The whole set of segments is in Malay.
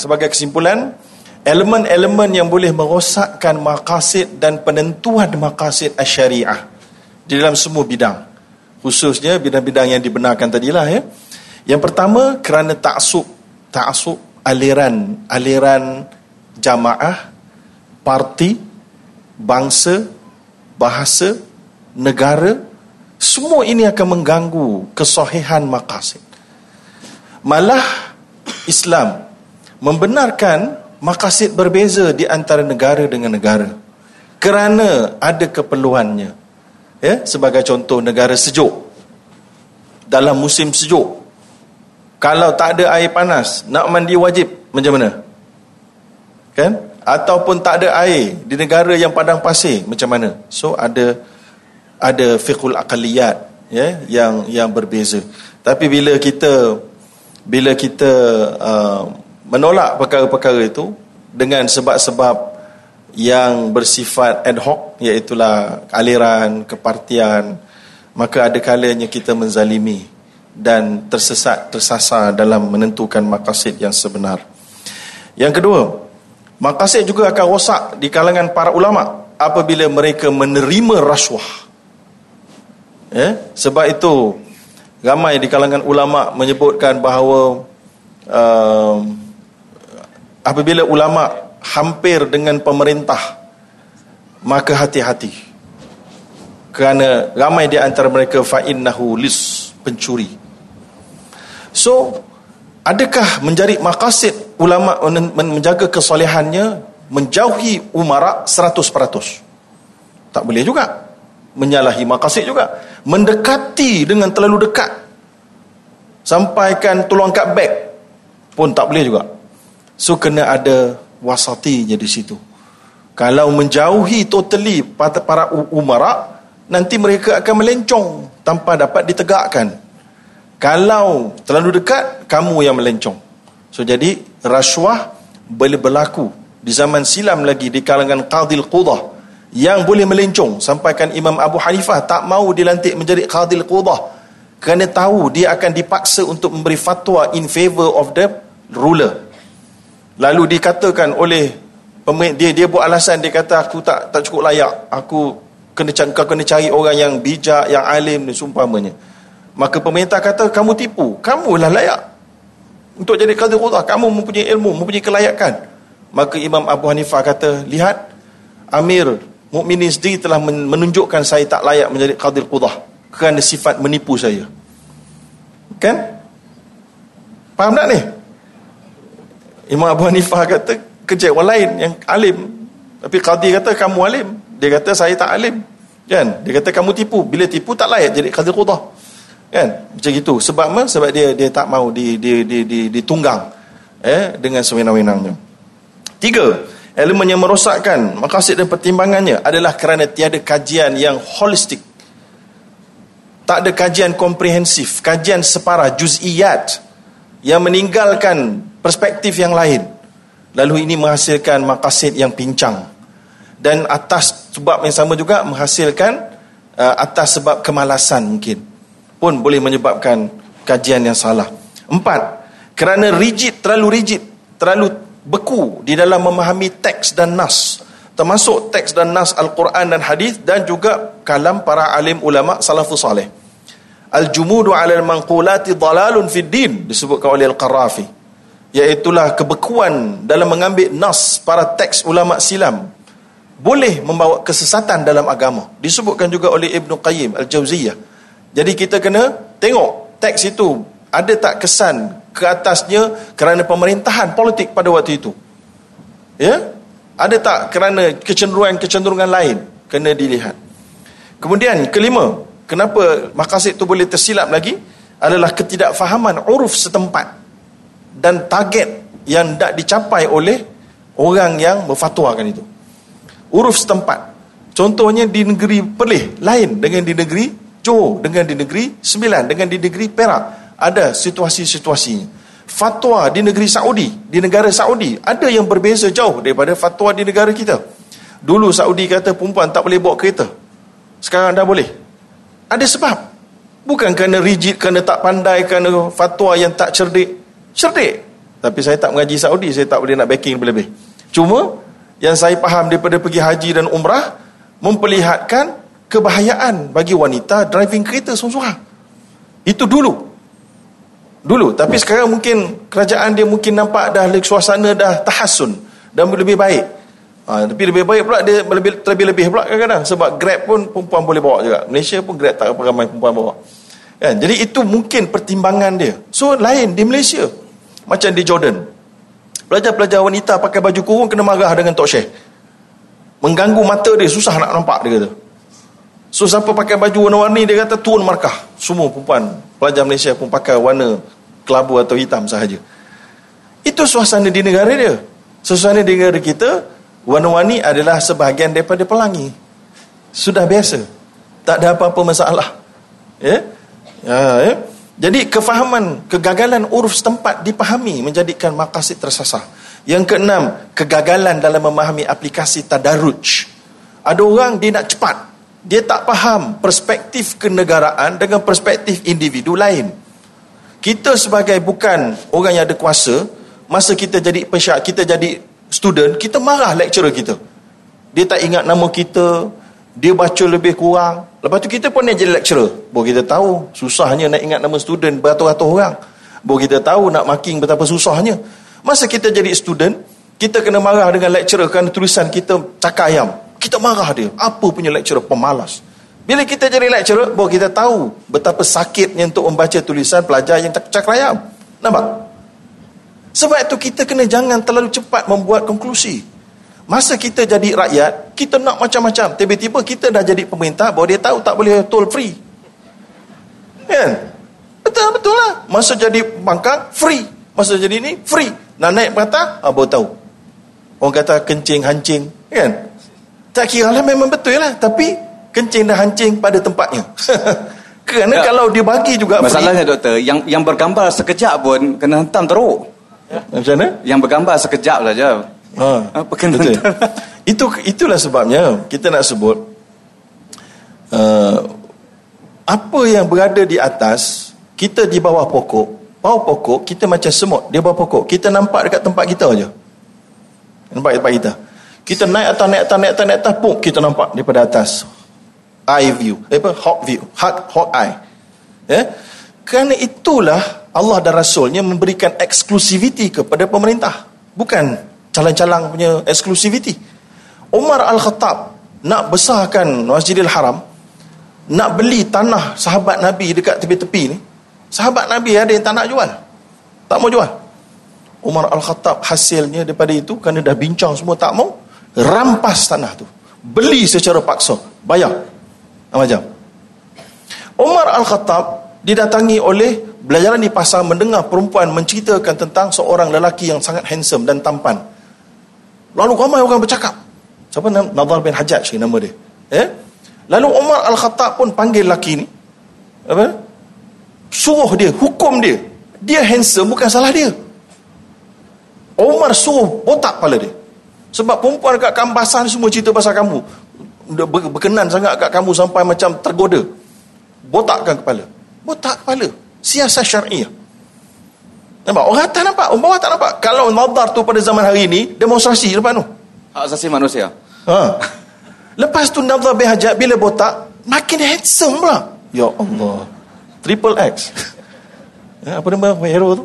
sebagai kesimpulan elemen-elemen yang boleh merosakkan maqasid dan penentuan maqasid syariah di dalam semua bidang khususnya bidang-bidang yang dibenarkan tadilah ya. Yang pertama kerana taksub taksub aliran aliran jamaah parti bangsa bahasa negara semua ini akan mengganggu kesahihan maqasid. Malah Islam membenarkan maqasid berbeza di antara negara dengan negara kerana ada keperluannya. Ya sebagai contoh negara sejuk. Dalam musim sejuk. Kalau tak ada air panas nak mandi wajib macam mana? Kan? Ataupun tak ada air di negara yang padang pasir macam mana? So ada ada fiqhul aqliyat ya yang yang berbeza. Tapi bila kita bila kita uh, menolak perkara-perkara itu dengan sebab-sebab yang bersifat ad hoc iaitu aliran kepartian. Maka ada kalanya kita menzalimi dan tersesat tersasar dalam menentukan maqasid yang sebenar. Yang kedua maqasid juga akan rosak di kalangan para ulama apabila mereka menerima rasuah. Ya sebab itu ramai di kalangan ulama menyebutkan bahawa um, apabila ulama hampir dengan pemerintah maka hati-hati. Kerana ramai di antara mereka fa innahu lis pencuri. So adakah menjadi maqasid ulama menjaga kesolehannya menjauhi umara 100% tak boleh juga. Menyalahi maqasid juga. Mendekati dengan terlalu dekat. Sampaikan tolong kat beg pun tak boleh juga So kena ada wasatinya di situ. Kalau menjauhi totally para, para umara, nanti mereka akan melencong tanpa dapat ditegakkan. Kalau terlalu dekat, kamu yang melencong. So jadi rasuah boleh berlaku di zaman silam lagi di kalangan qadil qudah yang boleh melencong sampaikan Imam Abu Hanifah tak mau dilantik menjadi qadil qudah kerana tahu dia akan dipaksa untuk memberi fatwa in favor of the ruler lalu dikatakan oleh dia dia buat alasan. Dia kata aku tak tak cukup layak. Aku kena kau kena cari orang yang bijak yang alim dan sumpamanya maka pemerintah kata kamu tipu. Kamulah layak untuk jadi qadhi qudah kamu mempunyai ilmu mempunyai kelayakan. Maka Imam Abu Hanifah kata lihat Amir Mukminin sendiri telah menunjukkan saya tak layak menjadi qadhi qudah kerana sifat menipu saya. Kan? Faham tak ni Imam Abu Hanifah kata kerja orang lain yang alim. Tapi Qadhi kata kamu alim. Dia kata saya tak alim. Kan? Dia kata kamu tipu. Bila tipu tak layak jadi Qadhi Qudah. Kan? Macam itu. Sebab apa? Sebab dia dia tak mau di, di, di, di, ditunggang eh, dengan sewenang-wenangnya. Tiga, elemen yang merosakkan maqasid dan pertimbangannya adalah kerana tiada kajian yang holistik. Tak ada kajian komprehensif, kajian separah, juz'iyat yang meninggalkan perspektif yang lain. Lalu ini menghasilkan maqasid yang pincang. Dan atas sebab yang sama juga menghasilkan uh, atas sebab kemalasan mungkin pun boleh menyebabkan kajian yang salah. Empat kerana rigid terlalu rigid terlalu beku di dalam memahami teks dan nas termasuk teks dan nas al-Quran dan hadis dan juga kalam para alim ulama salafus salih al-jumudu 'ala al-manqulati dalalun fid din disebutkan oleh al-Qarafi iaitulah kebekuan dalam mengambil nas para teks ulama silam. Boleh membawa kesesatan dalam agama. Disebutkan juga oleh Ibn Qayyim Al-Jauziyah. Jadi kita kena tengok teks itu ada tak kesan ke atasnya kerana pemerintahan politik pada waktu itu? Ya? Ada tak kerana kecenderungan-kecenderungan lain? Kena dilihat. Kemudian kelima kenapa makasid itu boleh tersilap lagi? Adalah ketidakfahaman uruf setempat dan target yang tak dicapai oleh orang yang berfatwakan itu. Uruf setempat. Contohnya di negeri Perlis lain dengan di negeri Johor, dengan di negeri Sembilan, dengan di negeri Perak. Ada situasi-situasinya. Fatwa di negeri Saudi, di negara Saudi, ada yang berbeza jauh daripada fatwa di negara kita. Dulu Saudi kata perempuan tak boleh bawa kereta. Sekarang dah boleh. Ada sebab. Bukan kerana rigid, kerana tak pandai, kerana fatwa yang tak cerdik cerdik Tapi saya tak mengaji Saudi, saya tak boleh nak backing lebih-lebih. Cuma yang saya faham daripada pergi haji dan umrah memperlihatkan kebahayaan bagi wanita driving kereta seorang-seorang. Itu dulu. Dulu, tapi sekarang mungkin kerajaan dia mungkin nampak dah suasana dah tahasun dan lebih baik. Ha, tapi lebih baik pula dia lebih lebih-lebih pula kadang-kadang sebab Grab pun perempuan boleh bawa juga. Malaysia pun Grab tak ramai perempuan bawa. Kan? Jadi itu mungkin pertimbangan dia. So lain di Malaysia. Macam di Jordan. Pelajar-pelajar wanita pakai baju kurung kena marah dengan Tok Syekh. Mengganggu mata dia susah nak nampak dia kata. So siapa pakai baju warna-warni dia kata turun markah. Semua perempuan pelajar Malaysia pun pakai warna kelabu atau hitam sahaja. Itu suasana di negara dia. Suasana di negara kita warna-warni adalah sebahagian daripada pelangi. Sudah biasa. Tak ada apa-apa masalah. Ya? Yeah? Ya, ya. Jadi kefahaman kegagalan uruf setempat dipahami menjadikan makasid tersasar. Yang keenam, kegagalan dalam memahami aplikasi tadaruj. Ada orang dia nak cepat. Dia tak faham perspektif kenegaraan dengan perspektif individu lain. Kita sebagai bukan orang yang ada kuasa, masa kita jadi pesyak, kita jadi student, kita marah lecturer kita. Dia tak ingat nama kita, dia baca lebih kurang. Lepas tu kita pun nak jadi lecturer. Baru kita tahu susahnya nak ingat nama student beratus-ratus orang. Baru kita tahu nak marking betapa susahnya. Masa kita jadi student, kita kena marah dengan lecturer kerana tulisan kita cakap ayam. Kita marah dia. Apa punya lecturer pemalas. Bila kita jadi lecturer, baru kita tahu betapa sakitnya untuk membaca tulisan pelajar yang cakap ayam. Nampak? Sebab itu kita kena jangan terlalu cepat membuat konklusi. Masa kita jadi rakyat, kita nak macam-macam. Tiba-tiba kita dah jadi pemerintah, bahawa dia tahu tak boleh toll free. Kan? Betul-betul lah. Masa jadi bangkang, free. Masa jadi ni, free. Nak naik kereta, ah, baru tahu. Orang kata kencing, hancing. Kan? Tak kira lah memang betul lah. Tapi, kencing dan hancing pada tempatnya. Kerana ya. kalau dia bagi juga Masalahnya free, doktor, yang yang bergambar sekejap pun kena hentam teruk. Ya. Macam mana? Yang bergambar sekejap saja. Ha, apa kena betul. Itu itulah sebabnya kita nak sebut uh, apa yang berada di atas kita di bawah pokok. Bawah pokok kita macam semut, dia bawah pokok. Kita nampak dekat tempat kita aja. Nampak tempat kita. Kita naik atas naik atas naik atas naik atas pun kita nampak daripada atas. Eye view, apa hawk view, hawk hawk eye. Ya. Yeah? Kerana itulah Allah dan Rasulnya memberikan eksklusiviti kepada pemerintah. Bukan calang-calang punya eksklusiviti. Umar Al-Khattab nak besarkan Masjidil Haram, nak beli tanah sahabat Nabi dekat tepi-tepi ni. Sahabat Nabi ada yang tak nak jual. Tak mau jual. Umar Al-Khattab hasilnya daripada itu kerana dah bincang semua tak mau, rampas tanah tu. Beli secara paksa, bayar. Macam. Umar Al-Khattab didatangi oleh belajaran di pasar mendengar perempuan menceritakan tentang seorang lelaki yang sangat handsome dan tampan. Lalu ramai orang bercakap. Siapa nama? Nadar bin Hajjaj nama dia. Eh? Lalu Umar Al-Khattab pun panggil lelaki ni. Apa? Suruh dia, hukum dia. Dia handsome bukan salah dia. Umar suruh botak kepala dia. Sebab perempuan kat kambasan semua cerita pasal kamu. Berkenan sangat kat kamu sampai macam tergoda. Botakkan kepala. Botak kepala. Siasat syariah. Nampak? Orang atas nampak, orang bawah tak nampak. Kalau nadar tu pada zaman hari ini, demonstrasi depan tu. Hak asasi manusia. Ha. Lepas tu nadar behajat, bila botak, makin handsome pula. Ya Allah. Triple X. ya, apa nama hero tu?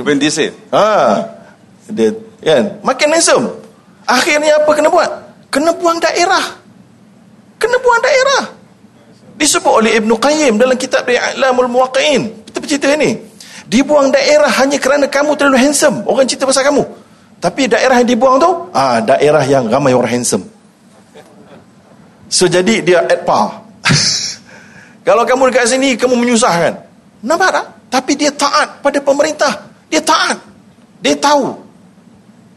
Vin Diesel. Ha. Dia, kan? Makin handsome. Akhirnya apa kena buat? Kena buang daerah. Kena buang daerah. Disebut oleh Ibn Qayyim dalam kitab I'lamul Muwaqi'in. Kita bercerita ini. Dibuang daerah hanya kerana kamu terlalu handsome. Orang cerita pasal kamu. Tapi daerah yang dibuang tu, ah daerah yang ramai orang handsome. So jadi dia at par. Kalau kamu dekat sini, kamu menyusahkan. Nampak tak? Tapi dia taat pada pemerintah. Dia taat. Dia tahu.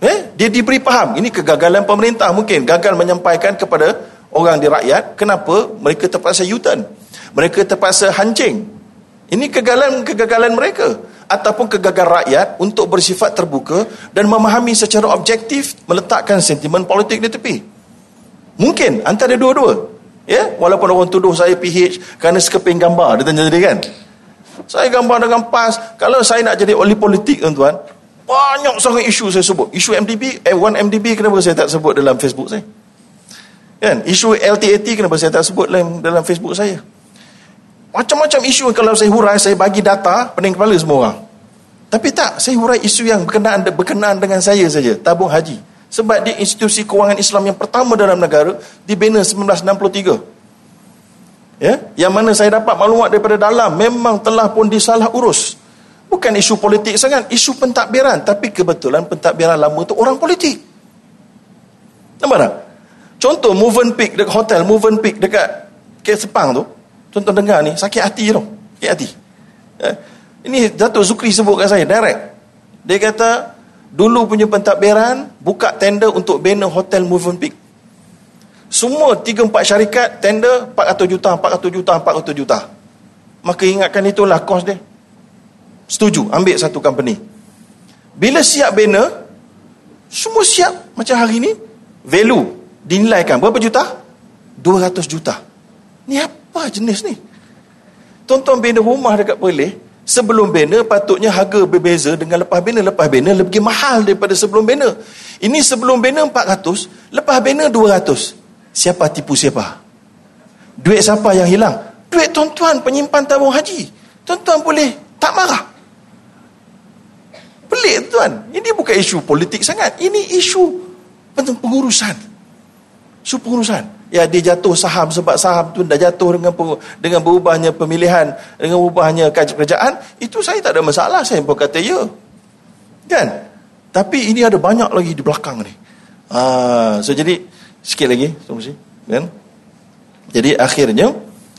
Eh? Dia diberi faham. Ini kegagalan pemerintah mungkin. Gagal menyampaikan kepada orang di rakyat. Kenapa mereka terpaksa U-turn. Mereka terpaksa hancing. Ini kegagalan-kegagalan mereka ataupun kegagalan rakyat untuk bersifat terbuka dan memahami secara objektif meletakkan sentimen politik di tepi. Mungkin antara dua-dua. Ya, walaupun orang tuduh saya PH kerana sekeping gambar dia tanya tadi kan. Saya gambar dengan PAS. Kalau saya nak jadi oli politik tuan-tuan, banyak sangat isu saya sebut. Isu MDB, eh, one MDB kenapa saya tak sebut dalam Facebook saya? Kan? Isu LTAT kenapa saya tak sebut dalam, dalam Facebook saya? Macam-macam isu kalau saya hurai, saya bagi data, pening kepala semua orang. Tapi tak, saya hurai isu yang berkenaan, berkenaan dengan saya saja, tabung haji. Sebab dia institusi kewangan Islam yang pertama dalam negara, dibina 1963. Ya? Yang mana saya dapat maklumat daripada dalam, memang telah pun disalah urus. Bukan isu politik sangat, isu pentadbiran. Tapi kebetulan pentadbiran lama tu orang politik. Nampak tak? Contoh Movement Peak dekat hotel Movement Peak dekat K Sepang tu. Contoh dengar ni, sakit hati tu. Sakit hati. Ya? Ini Datuk Zukri sebut kat saya, direct. Dia kata, dulu punya pentadbiran buka tender untuk banner hotel Movement Peak. Semua 3-4 syarikat tender 400 juta, 400 juta, 400 juta. Maka ingatkan itulah kos dia. Setuju, ambil satu company. Bila siap banner, semua siap macam hari ni, value dinilaikan berapa juta? 200 juta. Ni apa jenis ni? Tonton banner rumah dekat Perlis, sebelum banner patutnya harga berbeza dengan lepas banner. Lepas banner lebih mahal daripada sebelum banner. Ini sebelum banner 400, lepas banner 200. Siapa tipu siapa? Duit siapa yang hilang? Duit tuan-tuan penyimpan tabung haji. Tuan-tuan boleh tak marah. Pelik tuan. Ini bukan isu politik sangat. Ini isu pengurusan. Isu pengurusan. Ya dia jatuh saham sebab saham tu dah jatuh dengan dengan berubahnya pemilihan, dengan berubahnya kerajaan, itu saya tak ada masalah. Saya pun kata ya. Kan? Tapi ini ada banyak lagi di belakang ni. Ah, so jadi sikit lagi, kan? Jadi akhirnya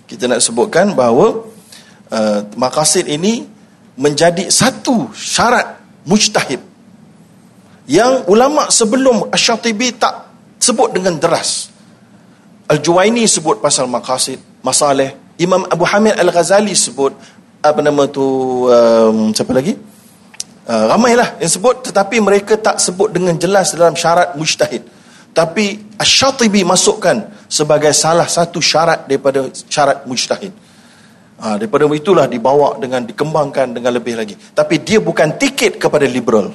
kita nak sebutkan bahawa uh, makasid ini menjadi satu syarat mujtahid yang ulama sebelum Asy-Syatibi tak sebut dengan deras. Al-Juwaini sebut pasal maqasid, masalah. Imam Abu Hamid Al-Ghazali sebut apa nama tu um, siapa lagi? Uh, ramailah yang sebut tetapi mereka tak sebut dengan jelas dalam syarat mujtahid. Tapi Asy-Syatibi masukkan sebagai salah satu syarat daripada syarat mujtahid. Ha, daripada itulah dibawa dengan dikembangkan dengan lebih lagi. Tapi dia bukan tiket kepada liberal.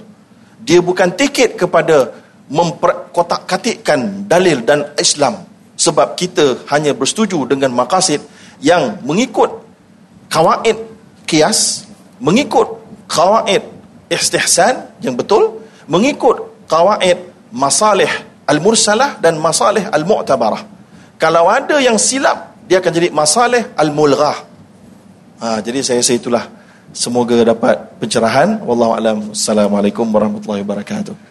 Dia bukan tiket kepada memperkotak-katikkan dalil dan Islam. Sebab kita hanya bersetuju dengan makasid yang mengikut kawaid kias, mengikut kawaid istihsan yang betul, mengikut kawaid masalih al-mursalah dan masalih al-mu'tabarah. Kalau ada yang silap, dia akan jadi masalih al-mulghah. Ha, jadi saya rasa itulah semoga dapat pencerahan. Wallahu alam. Assalamualaikum warahmatullahi wabarakatuh.